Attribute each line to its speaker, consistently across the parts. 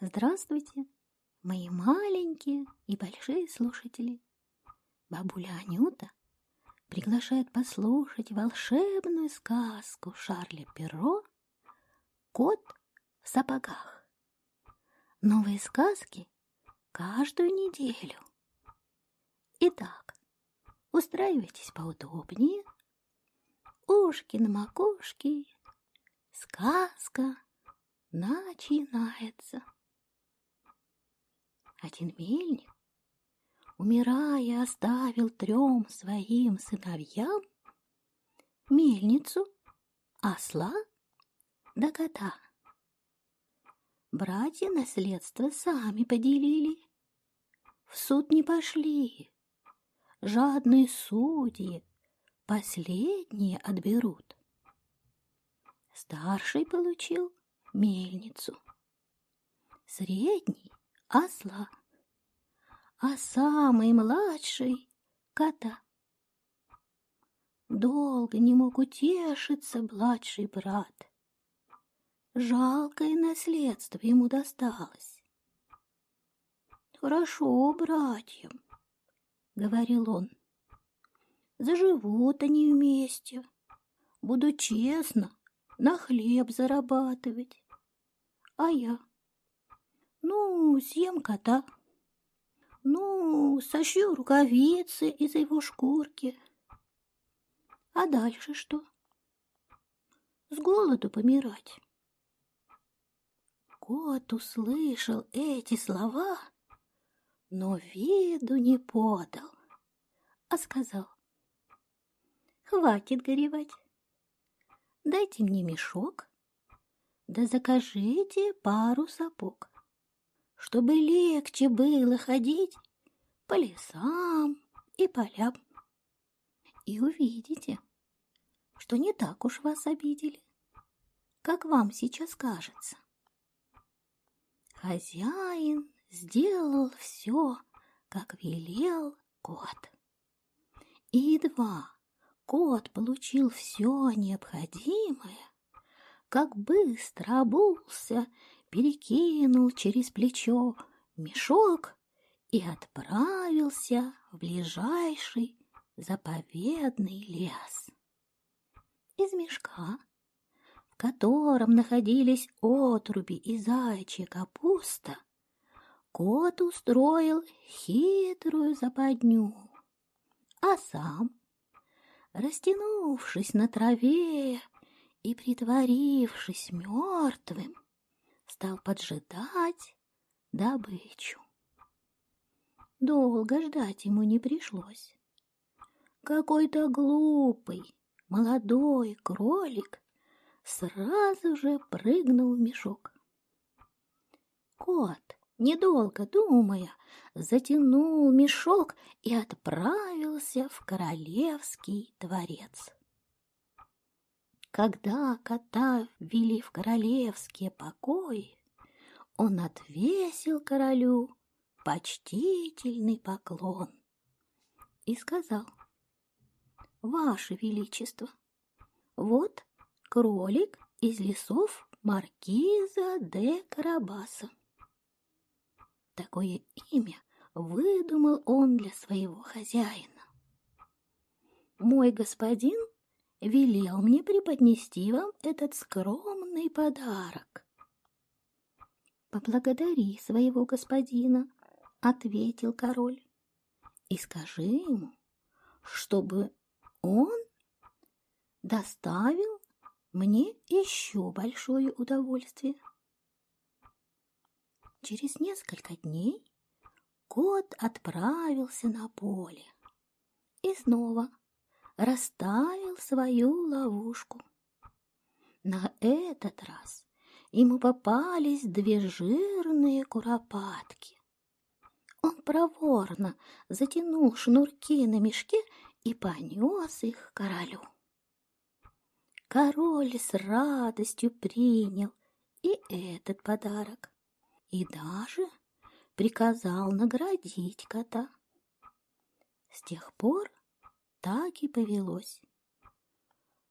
Speaker 1: Здравствуйте, мои маленькие и большие слушатели. Бабуля Анюта приглашает послушать волшебную сказку Шарля Перро «Кот в сапогах». Новые сказки каждую неделю. Итак, устраивайтесь поудобнее, ушки на макушке, сказка начинается. Один мельник, умирая, оставил трем своим сыновьям мельницу, осла да кота. Братья наследство сами поделили, в суд не пошли. Жадные судьи последние отберут. Старший получил мельницу, средний осла, а самый младший — кота. Долго не мог утешиться младший брат. Жалкое наследство ему досталось. «Хорошо, братьям», — говорил он. «Заживут они вместе. Буду честно на хлеб зарабатывать. А я ну, съем кота. Ну, сошью рукавицы из его шкурки. А дальше что? С голоду помирать. Кот услышал эти слова, но виду не подал, а сказал, «Хватит горевать. Дайте мне мешок, да закажите пару сапог чтобы легче было ходить по лесам и полям. И увидите, что не так уж вас обидели, как вам сейчас кажется. Хозяин сделал все, как велел кот. И едва кот получил все необходимое, как быстро обулся перекинул через плечо мешок и отправился в ближайший заповедный лес. Из мешка, в котором находились отруби и зайчья капуста, кот устроил хитрую западню, а сам, растянувшись на траве и притворившись мертвым, стал поджидать добычу. Долго ждать ему не пришлось. Какой-то глупый молодой кролик сразу же прыгнул в мешок. Кот, недолго думая, затянул мешок и отправился в королевский дворец. Когда кота ввели в королевские покои, он отвесил королю почтительный поклон и сказал, «Ваше Величество, вот кролик из лесов маркиза де Карабаса». Такое имя выдумал он для своего хозяина. Мой господин велел мне преподнести вам этот скромный подарок. «Поблагодари своего господина», — ответил король, — «и скажи ему, чтобы он доставил мне еще большое удовольствие». Через несколько дней кот отправился на поле и снова расставил свою ловушку. На этот раз ему попались две жирные куропатки. Он проворно затянул шнурки на мешке и понес их королю. Король с радостью принял и этот подарок, и даже приказал наградить кота. С тех пор так и повелось.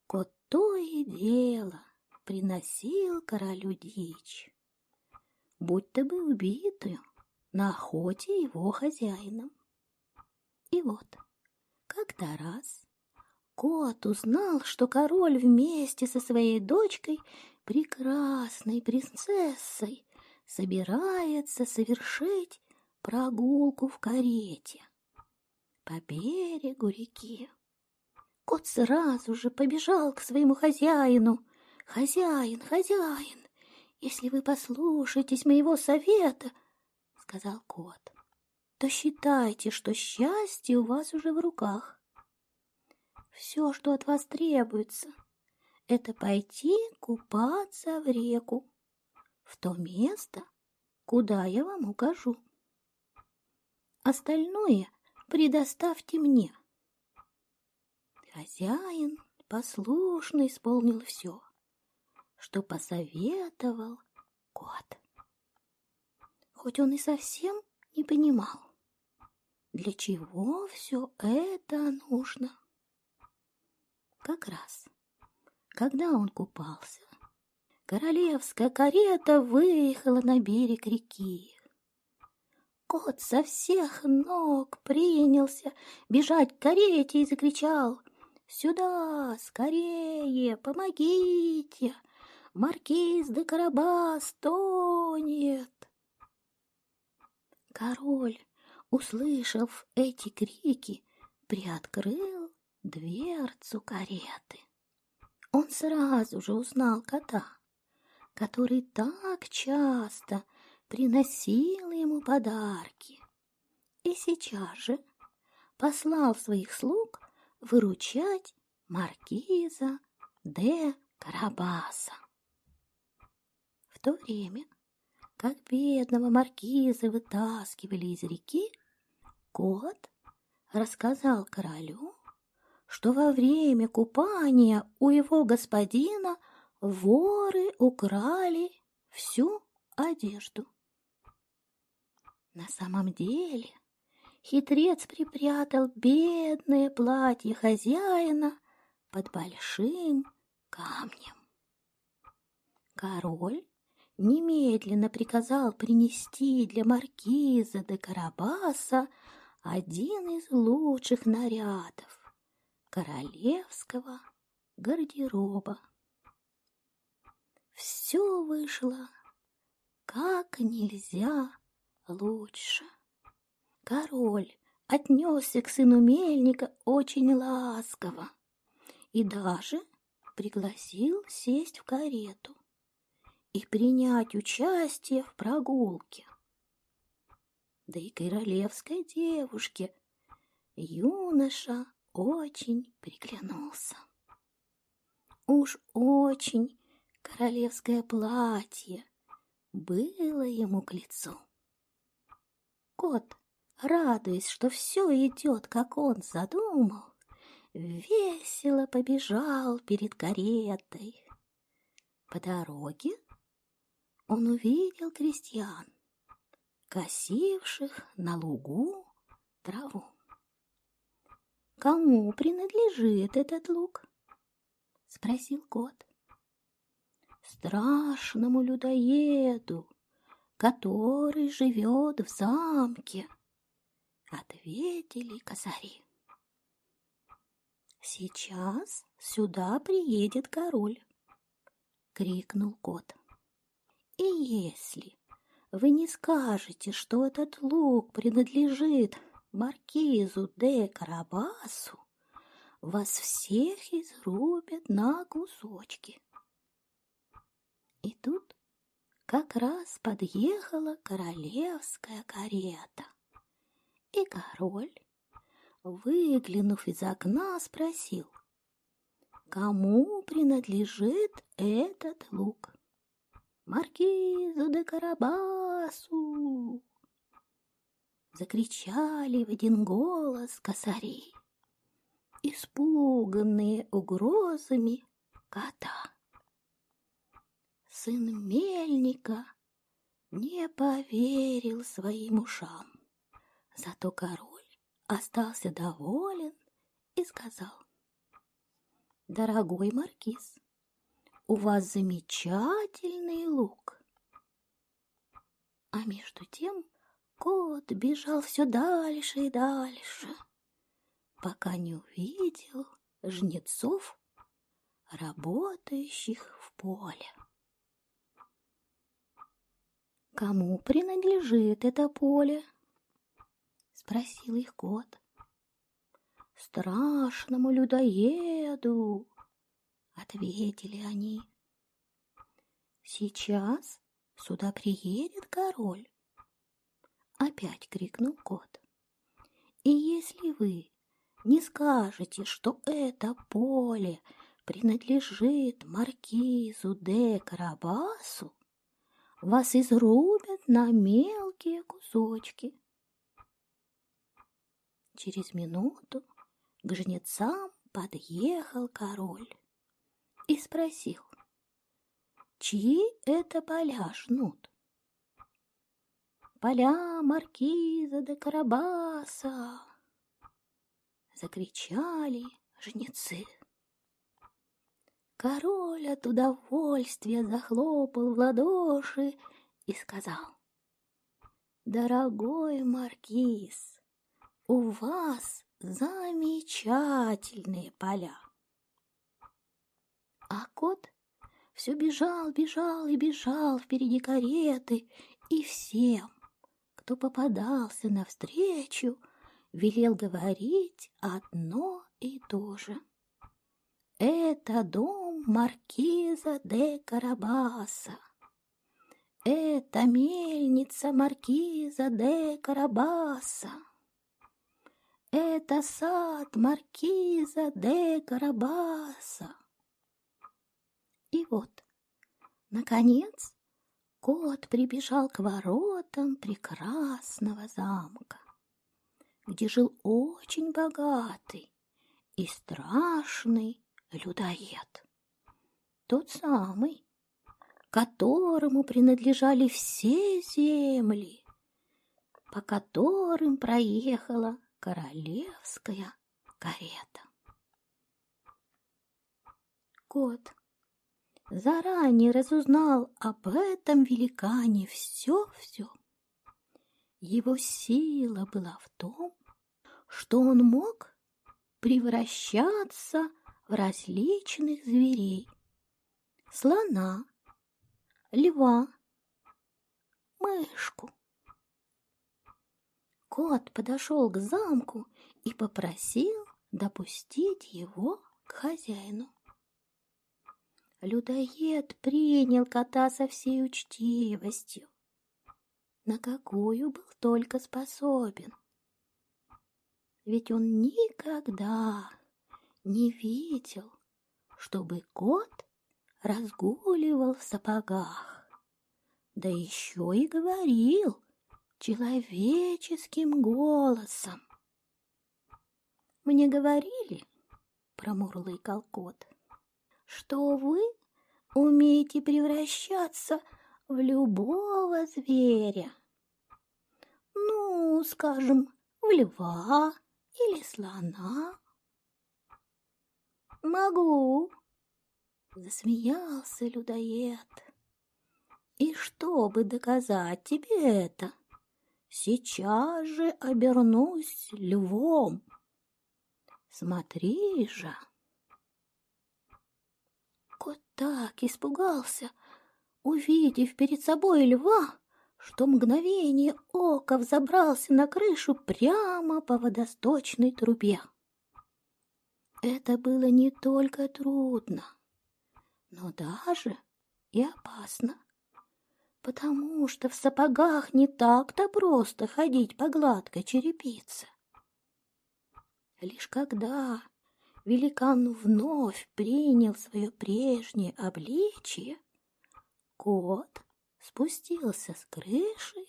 Speaker 1: Кот то и дело приносил королю дичь. будто бы убитую на охоте его хозяином. И вот, как-то раз кот узнал, что король вместе со своей дочкой, прекрасной принцессой, собирается совершить прогулку в карете по берегу реки. Кот сразу же побежал к своему хозяину. «Хозяин, хозяин, если вы послушаетесь моего совета, — сказал кот, — то считайте, что счастье у вас уже в руках. Все, что от вас требуется, — это пойти купаться в реку, в то место, куда я вам укажу. Остальное предоставьте мне. Хозяин послушно исполнил все, что посоветовал кот. Хоть он и совсем не понимал, для чего все это нужно. Как раз, когда он купался, королевская карета выехала на берег реки. Кот со всех ног принялся бежать к карете и закричал «Сюда, скорее, помогите! Маркиз де Карабас тонет!» Король, услышав эти крики, приоткрыл дверцу кареты. Он сразу же узнал кота, который так часто приносил ему подарки. И сейчас же послал своих слуг выручать маркиза де Карабаса. В то время, как бедного маркиза вытаскивали из реки, кот рассказал королю, что во время купания у его господина воры украли всю одежду. На самом деле хитрец припрятал бедное платье хозяина под большим камнем. Король немедленно приказал принести для маркиза де Карабаса один из лучших нарядов королевского гардероба. Все вышло как нельзя лучше. Король отнесся к сыну мельника очень ласково и даже пригласил сесть в карету и принять участие в прогулке. Да и королевской девушке юноша очень приглянулся. Уж очень королевское платье было ему к лицу. Кот, радуясь, что все идет, как он задумал, весело побежал перед каретой. По дороге он увидел крестьян, косивших на лугу траву. «Кому принадлежит этот луг?» — спросил кот страшному людоеду, который живет в замке, — ответили косари. «Сейчас сюда приедет король!» — крикнул кот. «И если вы не скажете, что этот лук принадлежит маркизу де Карабасу, вас всех изрубят на кусочки!» И тут как раз подъехала королевская карета. И король, выглянув из окна, спросил, кому принадлежит этот лук? Маркизу де Карабасу! Закричали в один голос косари, испуганные угрозами кота сын мельника не поверил своим ушам. Зато король остался доволен и сказал, «Дорогой маркиз, у вас замечательный лук. между тем кот бежал все дальше и дальше, пока не увидел жнецов, работающих в поле. «Кому принадлежит это поле?» — спросил их кот. «Страшному людоеду!» — ответили они. «Сейчас сюда приедет король!» Опять крикнул кот. «И если вы не скажете, что это поле принадлежит маркизу де Карабасу, вас изрубят на мелкие кусочки. Через минуту к жнецам подъехал король и спросил, чьи это поля жнут? Поля маркиза де Карабаса! Закричали жнецы. Король от удовольствия захлопал в ладоши и сказал, «Дорогой маркиз, у вас замечательные поля!» А кот все бежал, бежал и бежал впереди кареты, и всем, кто попадался навстречу, велел говорить одно и то же. Это дом маркиза де Карабаса. Это мельница маркиза де Карабаса. Это сад маркиза де Карабаса. И вот, наконец, кот прибежал к воротам прекрасного замка, где жил очень богатый и страшный людоед. Тот самый, которому принадлежали все земли, по которым проехала королевская карета. Кот заранее разузнал об этом великане все-все. Его сила была в том, что он мог превращаться в различных зверей. Слона, льва, мышку. Кот подошел к замку и попросил допустить его к хозяину. Людоед принял кота со всей учтивостью, на какую был только способен. Ведь он никогда не видел, чтобы кот разгуливал в сапогах, да еще и говорил человеческим голосом. «Мне говорили, — промурлыкал кот, — что вы умеете превращаться в любого зверя. Ну, скажем, в льва или слона. «Могу!» — засмеялся людоед. «И чтобы доказать тебе это, сейчас же обернусь львом. Смотри же!» Кот так испугался, увидев перед собой льва, что мгновение ока взобрался на крышу прямо по водосточной трубе. Это было не только трудно, но даже и опасно, потому что в сапогах не так-то просто ходить по гладкой черепице. Лишь когда великан вновь принял свое прежнее обличие, кот спустился с крыши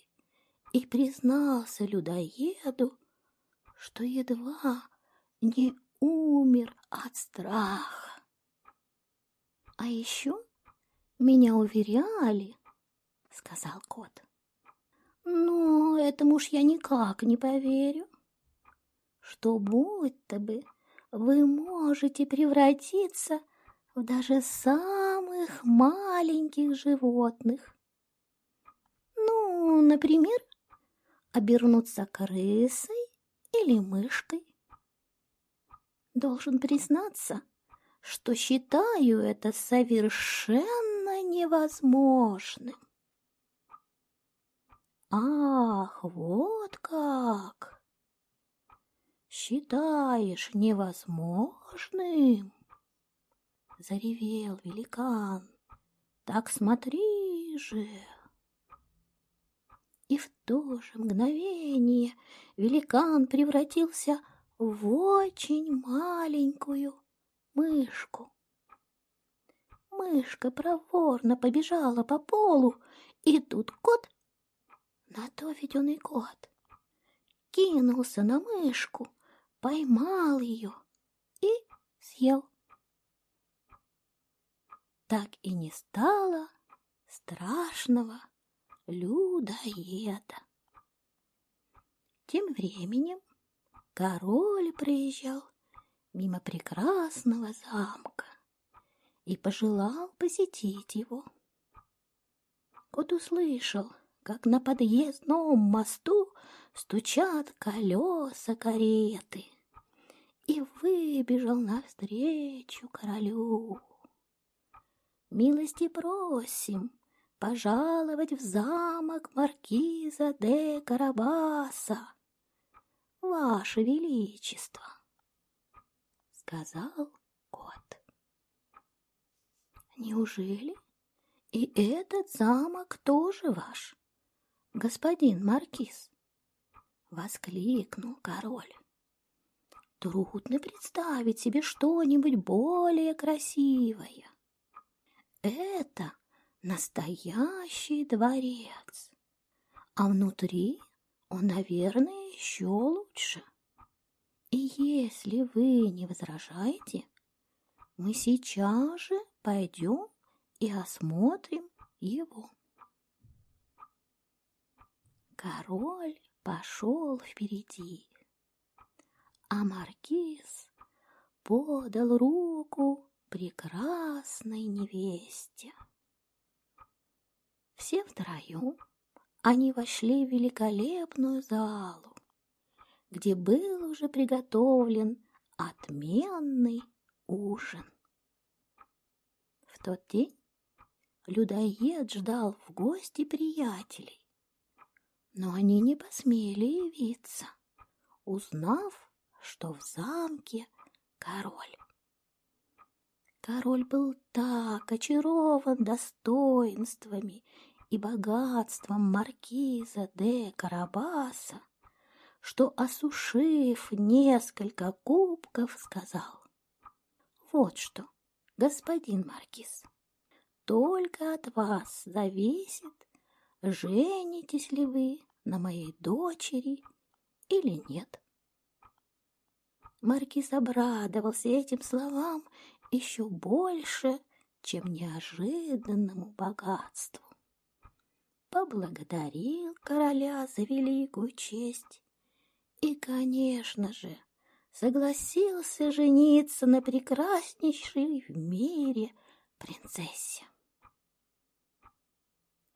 Speaker 1: и признался людоеду, что едва не умер от страха. А еще меня уверяли, сказал кот. Но этому уж я никак не поверю, что будто бы вы можете превратиться в даже самых маленьких животных. Ну, например, обернуться крысой или мышкой. Должен признаться, что считаю это совершенно невозможным. Ах, вот как! Считаешь невозможным? Заревел великан. Так смотри же! И в то же мгновение великан превратился в очень маленькую мышку. Мышка проворно побежала по полу, и тут кот, на то ведь кот, кинулся на мышку, поймал ее и съел так и не стало страшного людоеда. Тем временем король проезжал мимо прекрасного замка и пожелал посетить его. Кот услышал, как на подъездном мосту стучат колеса кареты, и выбежал навстречу королю. Милости просим пожаловать в замок маркиза де Карабаса, Ваше Величество, — сказал кот. Неужели и этот замок тоже ваш, господин маркиз? — воскликнул король. Трудно представить себе что-нибудь более красивое. Это настоящий дворец. А внутри он, наверное, еще лучше. И если вы не возражаете, мы сейчас же пойдем и осмотрим его. Король пошел впереди, а маркиз подал руку прекрасной невесте. Все втроем они вошли в великолепную залу, где был уже приготовлен отменный ужин. В тот день людоед ждал в гости приятелей, но они не посмели явиться, узнав, что в замке король. Король был так очарован достоинствами и богатством маркиза де Карабаса, что, осушив несколько кубков, сказал, «Вот что, господин маркиз, только от вас зависит, женитесь ли вы на моей дочери или нет». Маркиз обрадовался этим словам еще больше, чем неожиданному богатству. Поблагодарил короля за великую честь и, конечно же, согласился жениться на прекраснейшей в мире принцессе.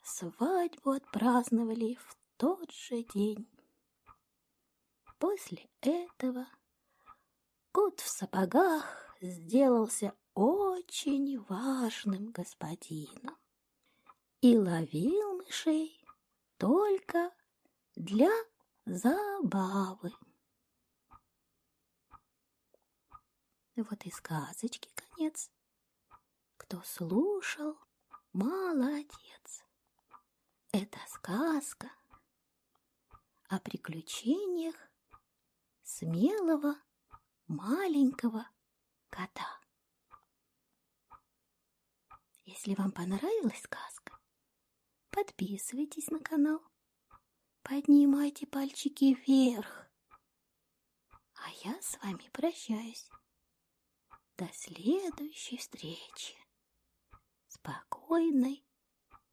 Speaker 1: Свадьбу отпраздновали в тот же день. После этого кот в сапогах сделался очень важным господином и ловил мышей только для забавы. Вот и сказочки конец. Кто слушал, молодец. Это сказка о приключениях смелого маленького кота. Если вам понравилась сказка, подписывайтесь на канал, поднимайте пальчики вверх. А я с вами прощаюсь. До следующей встречи. Спокойной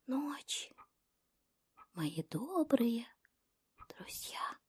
Speaker 1: ночи, мои добрые ロシア。